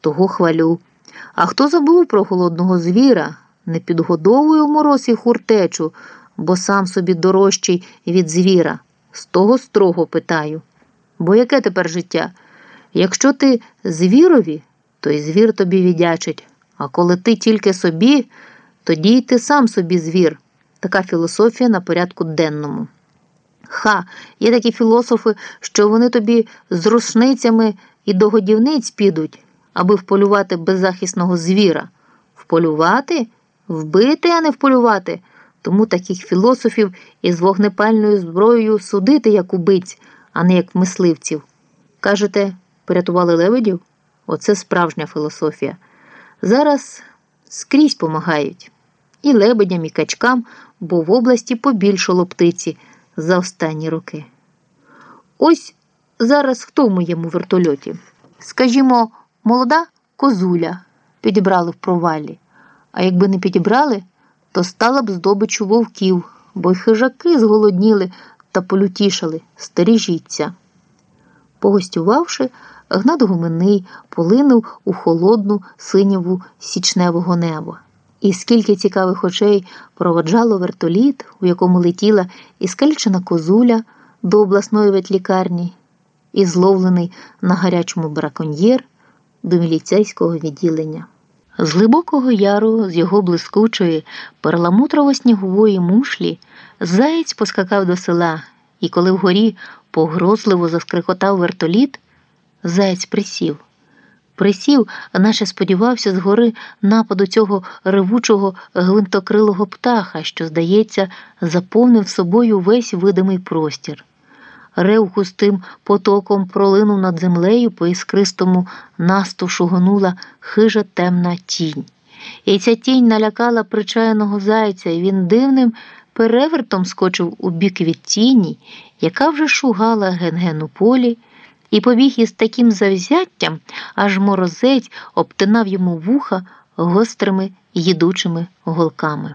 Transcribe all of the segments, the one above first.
того хвалю. А хто забув про голодного звіра, не підгодовую мороз і хуртечу, бо сам собі дорожчий від звіра. З того строго питаю. Бо яке тепер життя? Якщо ти звірові, то й звір тобі віддячить. А коли ти тільки собі, тоді й ти сам собі звір. Така філософія на порядку денному. Ха, є такі філософи, що вони тобі з рушницями і до годівниць підуть, аби вполювати беззахисного звіра. Вполювати? Вбити, а не вполювати. Тому таких філософів із вогнепальною зброєю судити як убиць, а не як мисливців. Кажете, порятували лебедів? Оце справжня філософія. Зараз скрізь помагають і лебедям, і качкам, бо в області побільшало птиці за останні роки. Ось зараз хто в моєму вертольоті? Скажімо, молода козуля підібрали в провалі, а якби не підібрали, то стала б здобичу вовків, бо й хижаки зголодніли та полютішали, стережіться. Погостювавши, Гнат Гуменний полинув у холодну синяву січневого неба. І скільки цікавих очей проводжало вертоліт, у якому летіла і скалічена козуля до обласної ветлікарні, і зловлений на гарячому браконьєр до міліцейського відділення. З глибокого яру, з його блискучої, перламутрово-снігової мушлі, заєць поскакав до села, і коли вгорі погрозливо заскрикотав вертоліт, заєць присів. Присів, наче сподівався згори нападу цього ревучого гвинтокрилого птаха, що, здається, заповнив собою весь видимий простір. Рев густим потоком пролинув над землею по іскристому насту шугонула хижа темна тінь. І ця тінь налякала причаяного зайця, і він дивним перевертом скочив у бік від тіні, яка вже шугала ген-ген у полі і побіг із таким завзяттям, аж морозець обтинав йому вуха гострими їдучими голками.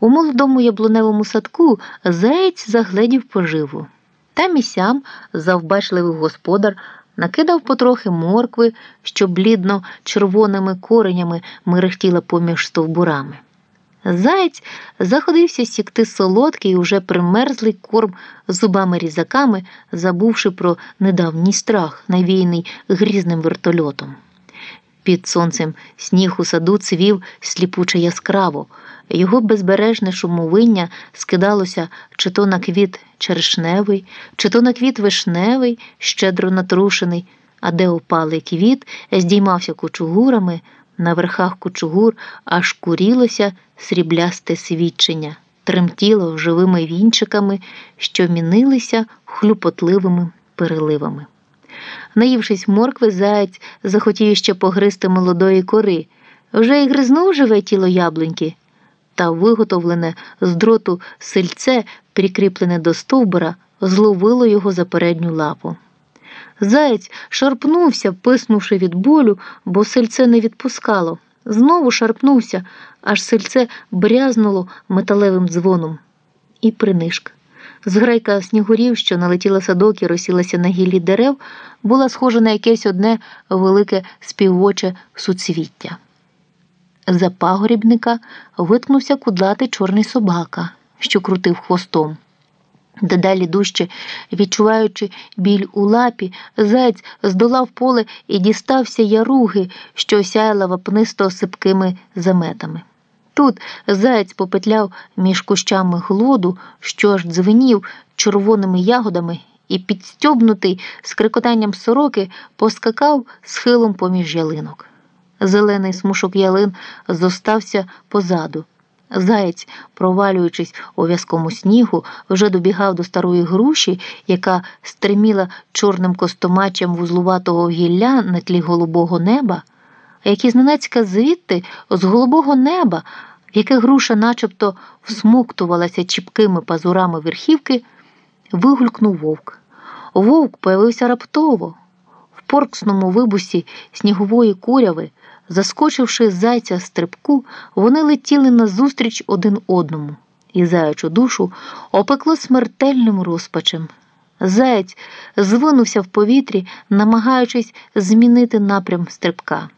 У молодому яблуневому садку заєць загледів поживу. Там і сям завбачливий господар накидав потрохи моркви, що блідно червоними коренями мерехтіла поміж стовбурами. Заєць заходився сікти солодкий, уже примерзлий корм зубами різаками, забувши про недавній страх, навійний грізним вертольотом. Під сонцем сніг у саду цвів сліпуче яскраво, його безбережне шумовиння скидалося чи то на квіт черешневий, чи то на квіт вишневий, щедро натрушений, а де опалий квіт здіймався кучугурами. На верхах кучугур аж курілося сріблясте свідчення, тремтіло живими вінчиками, що мінилися хлюпотливими переливами. Наївшись моркви, заєць захотів ще погризти молодої кори. Вже й гризнув живе тіло яблуньки, та виготовлене з дроту сельце, прикріплене до стовбура, зловило його за передню лапу. Заєць шарпнувся, писнувши від болю, бо сельце не відпускало. Знову шарпнувся, аж сельце брязнуло металевим дзвоном. І принишк. Зграйка снігурів, що налетіла садок і розсілася на гіллі дерев, була схожа на якесь одне велике співоче суцвіття. За пагорібника виткнувся кудлатий чорний собака, що крутив хвостом. Дедалі дужче, відчуваючи біль у лапі, зайць здолав поле і дістався яруги, що осяяла вапнисто сипкими заметами. Тут заєць попетляв між кущами глоду, що аж дзвенів червоними ягодами, і, підстьобнутий з крикотанням сороки, поскакав схилом поміж ялинок. Зелений смушок ялин зостався позаду. Заєць, провалюючись у в'язкому снігу, вже добігав до старої груші, яка стриміла чорним костомачем вузлуватого гілля на тлі голубого неба, а як зненацька звідти з голубого неба, яке груша начебто всмоктувалася чіпкими пазурами верхівки, вигулькнув вовк. Вовк появився раптово, в порксному вибусі снігової куряви. Заскочивши зайця стрибку, вони летіли назустріч один одному, і заячу душу опекло смертельним розпачем. Заєць звинувся в повітрі, намагаючись змінити напрям стрибка.